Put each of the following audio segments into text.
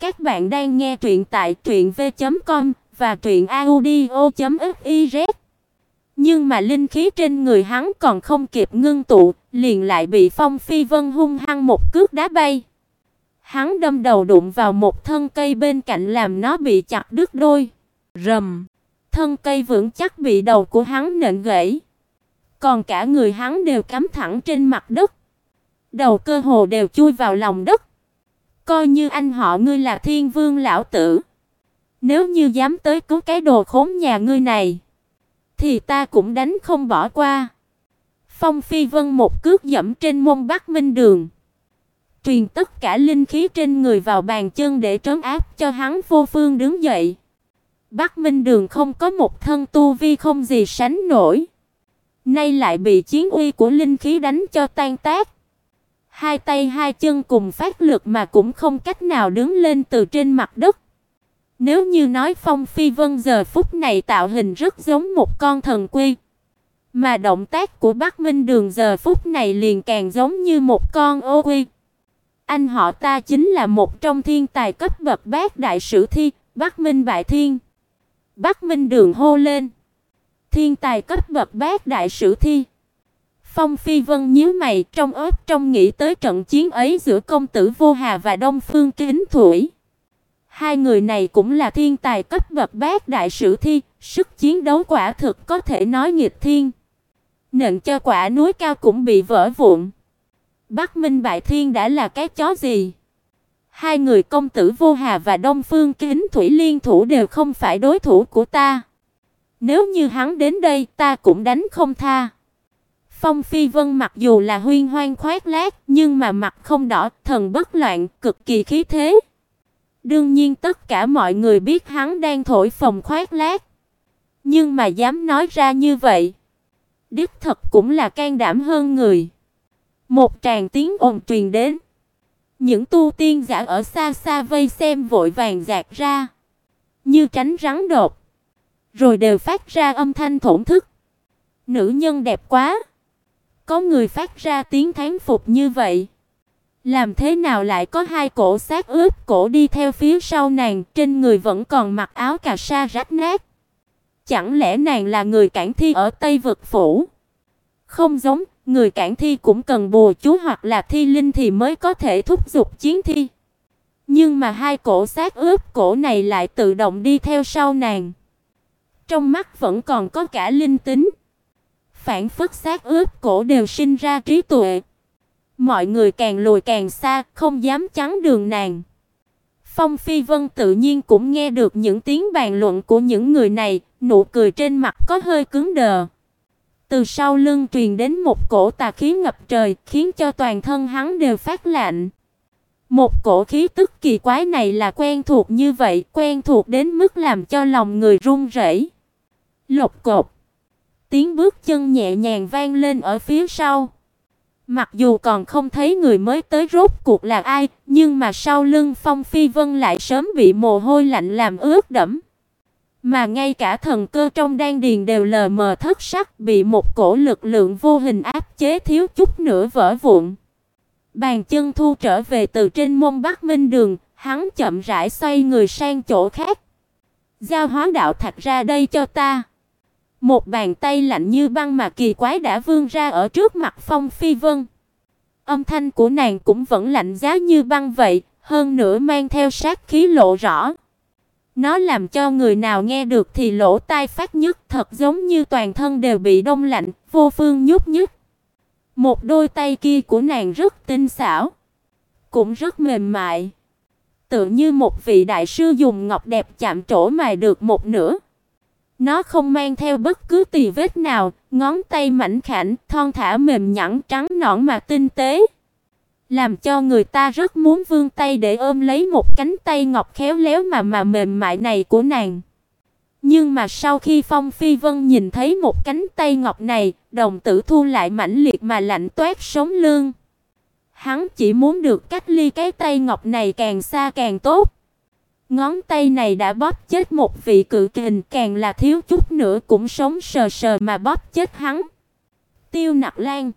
Các bạn đang nghe truyện tại truyệnv.com và truyệnaudio.fiz. Nhưng mà linh khí trên người hắn còn không kịp ngưng tụ, liền lại bị Phong Phi Vân hung hăng một cước đá bay. Hắn đâm đầu đụng vào một thân cây bên cạnh làm nó bị chặt đứt đôi. Rầm, thân cây vững chắc bị đầu của hắn nện gãy. Còn cả người hắn đều cắm thẳng trên mặt đất. Đầu cơ hồ đều chui vào lòng đất. Coi như anh họ ngươi là Thiên Vương lão tử, nếu như dám tới cứu cái đồ khốn nhà ngươi này, thì ta cũng đánh không bỏ qua. Phong Phi Vân một cước dẫm trên mông Bắc Minh Đường, truyền tất cả linh khí trên người vào bàn chân để trấn áp cho hắn vô phương đứng dậy. Bắc Minh Đường không có một thân tu vi không gì sánh nổi, nay lại bị chiến uy của linh khí đánh cho tan tác. Hai tay hai chân cùng phát lực mà cũng không cách nào đứng lên từ trên mặt đất. Nếu như nói Phong Phi Vân giờ phút này tạo hình rất giống một con thần quy, mà động tác của Bắc Minh Đường giờ phút này liền càng giống như một con ô quy. Anh họ ta chính là một trong thiên tài cấp bậc bát đại sử thi, Bắc Minh Bại Thiên. Bắc Minh Đường hô lên. Thiên tài cấp bậc bát đại sử thi. Phong Phi Vân nhíu mày, trong óc trong nghĩ tới trận chiến ấy giữa công tử Vô Hà và Đông Phương Kính Thủy. Hai người này cũng là thiên tài cấp bậc bát đại sử thi, sức chiến đấu quả thực có thể nói nghịch thiên. Nện cho quả núi cao cũng bị vỡ vụn. Bắc Minh Bại Thiên đã là cái chó gì? Hai người công tử Vô Hà và Đông Phương Kính Thủy liên thủ đều không phải đối thủ của ta. Nếu như hắn đến đây, ta cũng đánh không tha. Phong Phi Vân mặc dù là huyên hoang khoác lác, nhưng mà mặt không đỏ, thần bất loạn, cực kỳ khí thế. Đương nhiên tất cả mọi người biết hắn đang thổi phồng khoác lác, nhưng mà dám nói ra như vậy, đích thật cũng là can đảm hơn người. Một tràng tiếng ồn truyền đến. Những tu tiên giả ở xa xa vây xem vội vàng dạt ra, như tránh rắn đột, rồi đều phát ra âm thanh thổn thức. Nữ nhân đẹp quá. Có người phát ra tiếng thán phục như vậy. Làm thế nào lại có hai cổ xác ướp cổ đi theo phía sau nàng, trên người vẫn còn mặc áo cà sa rách nát. Chẳng lẽ nàng là người cản thi ở Tây vực phủ? Không giống, người cản thi cũng cần bùa chú hoặc là thi linh thì mới có thể thúc giục chiến thi. Nhưng mà hai cổ xác ướp cổ này lại tự động đi theo sau nàng. Trong mắt vẫn còn có cả linh tính phản phất xác ướp cổ đều sinh ra trí tuệ. Mọi người càng lùi càng xa, không dám chắn đường nàng. Phong Phi Vân tự nhiên cũng nghe được những tiếng bàn luận của những người này, nụ cười trên mặt có hơi cứng đờ. Từ sau lưng truyền đến một cổ tà khí ngập trời, khiến cho toàn thân hắn đều phát lạnh. Một cổ khí tức kỳ quái này là quen thuộc như vậy, quen thuộc đến mức làm cho lòng người run rẩy. Lộc cột Tiếng bước chân nhẹ nhàng vang lên ở phía sau. Mặc dù còn không thấy người mới tới rốt cuộc là ai, nhưng mà sau lưng Phong Phi Vân lại sớm bị mồ hôi lạnh làm ướt đẫm. Mà ngay cả thần cơ trong đan điền đều lờ mờ thất sắc, bị một cổ lực lượng vô hình áp chế thiếu chút nữa vỡ vụn. Bàn chân thu trở về từ trên môn Bắc Minh Đường, hắn chậm rãi xoay người sang chỗ khác. Giao hóa đạo thạch ra đây cho ta. Một bàn tay lạnh như băng mà kỳ quái đã vươn ra ở trước mặt Phong Phi Vân. Âm thanh của nàng cũng vẫn lạnh giá như băng vậy, hơn nữa mang theo sát khí lộ rõ. Nó làm cho người nào nghe được thì lỗ tai phát nhức, thật giống như toàn thân đều bị đông lạnh, vô phương nhúc nhích. Một đôi tay kia của nàng rất tinh xảo, cũng rất mềm mại, tựa như một vị đại sư dùng ngọc đẹp chạm trổ mài được một nửa. Nó không mang theo bất cứ tì vết nào, ngón tay mảnh khảnh, thon thả mềm nhẵn trắng nõn mà tinh tế, làm cho người ta rất muốn vươn tay để ôm lấy một cánh tay ngọc khéo léo mà mà mềm mại này của nàng. Nhưng mà sau khi Phong Phi Vân nhìn thấy một cánh tay ngọc này, đồng tử thu lại mãnh liệt mà lạnh toát sống lưng. Hắn chỉ muốn được cách ly cái tay ngọc này càng xa càng tốt. Ngón tay này đã bóp chết một vị cự kình, càng là thiếu chút nữa cũng sống sờ sờ mà bóp chết hắn. Tiêu Nặc Lan,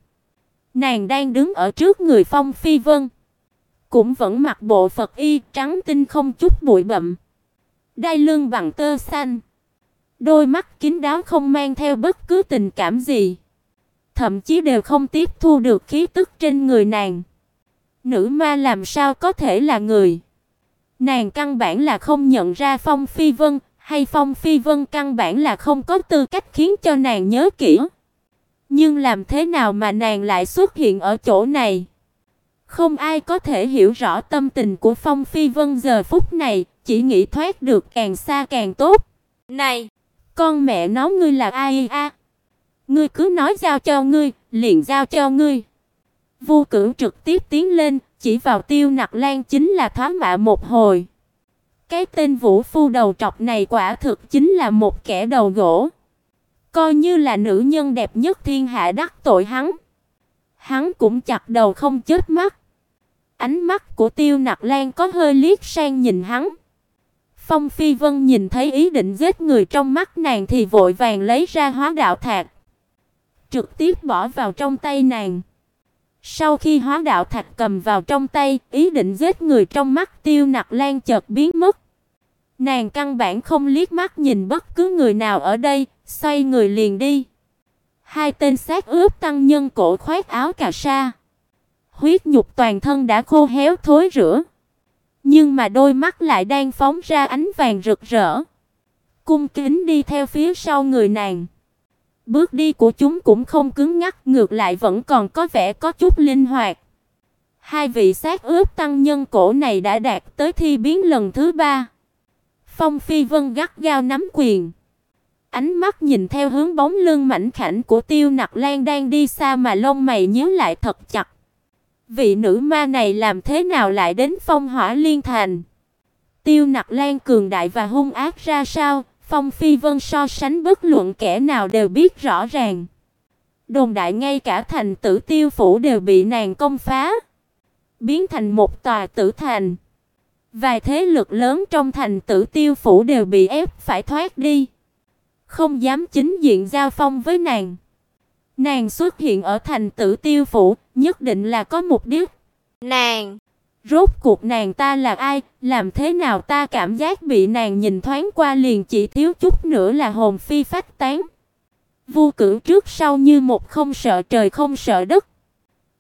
nàng đang đứng ở trước người Phong Phi Vân, cũng vẫn mặc bộ Phật y trắng tinh không chút bụi bặm. Đai lưng bằng tơ xanh. Đôi mắt kín đáo không mang theo bất cứ tình cảm gì, thậm chí đều không tiếp thu được khí tức trên người nàng. Nữ ma làm sao có thể là người? Nàng căn bản là không nhận ra Phong Phi Vân, hay Phong Phi Vân căn bản là không có tư cách khiến cho nàng nhớ kỹ. Nhưng làm thế nào mà nàng lại xuất hiện ở chỗ này? Không ai có thể hiểu rõ tâm tình của Phong Phi Vân giờ phút này, chỉ nghĩ thoát được càng xa càng tốt. Này, con mẹ nó ngươi là ai a? Ngươi cứ nói giao cho ngươi, liền giao cho ngươi. Vu Cửu trực tiếp tiến lên, chỉ vào Tiêu Nặc Lan chính là thoá mạ một hồi. Cái tên Vũ Phu đầu trọc này quả thực chính là một kẻ đầu gỗ. Coi như là nữ nhân đẹp nhất thiên hạ đắc tội hắn. Hắn cũng chặt đầu không chết mắt. Ánh mắt của Tiêu Nặc Lan có hơi liếc sang nhìn hắn. Phong Phi Vân nhìn thấy ý định giết người trong mắt nàng thì vội vàng lấy ra hóa đạo thạch, trực tiếp bỏ vào trong tay nàng. Sau khi hóa đạo thạch cầm vào trong tay, ý định giết người trong mắt Tiêu Nặc Lan chợt biến mất. Nàng căn bản không liếc mắt nhìn bất cứ người nào ở đây, xoay người liền đi. Hai tên sát ướp tăng nhân cổ khoét áo cà sa, huyết nhục toàn thân đã khô héo thối rữa, nhưng mà đôi mắt lại đang phóng ra ánh vàng rực rỡ. Cung kính đi theo phía sau người nàng. Bước đi của chúng cũng không cứng ngắc, ngược lại vẫn còn có vẻ có chút linh hoạt. Hai vị sát ướp tăng nhân cổ này đã đạt tới thi biến lần thứ ba. Phong Phi Vân gắt gao nắm quyền. Ánh mắt nhìn theo hướng bóng lưng mảnh khảnh của Tiêu Nặc Lan đang đi xa mà lông mày nhíu lại thật chặt. Vị nữ ma này làm thế nào lại đến Phong Hỏa Liên Thành? Tiêu Nặc Lan cường đại và hung ác ra sao, Phong Phi Vân so sánh bất luận kẻ nào đều biết rõ ràng. Đồn đại ngay cả thành tử tiêu phủ đều bị nàng công phá, biến thành một tòa tử thành. Vài thế lực lớn trong thành tử tiêu phủ đều bị ép phải thoát đi, không dám chính diện giao phong với nàng. Nàng xuất hiện ở thành tử tiêu phủ, nhất định là có mục đích. Nàng Rốt cuộc nàng ta là ai, làm thế nào ta cảm giác bị nàng nhìn thoáng qua liền chỉ thiếu chút nữa là hồn phi phách tán. Vu Cửu trước sau như một không sợ trời không sợ đất.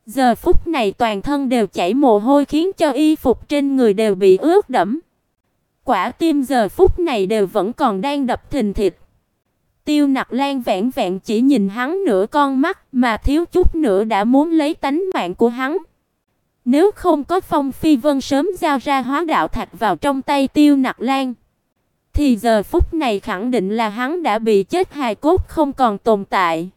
Giờ phút này toàn thân đều chảy mồ hôi khiến cho y phục trên người đều bị ướt đẫm. Quả tim giờ phút này đều vẫn còn đang đập thình thịch. Tiêu Nặc Lan vẹn vẹn chỉ nhìn hắn nửa con mắt mà thiếu chút nữa đã muốn lấy tánh mạng của hắn. Nếu không có Phong Phi Vân sớm giao ra hóa đạo thạch vào trong tay Tiêu Nặc Lan, thì giờ phút này khẳng định là hắn đã bị chết hài cốt không còn tồn tại.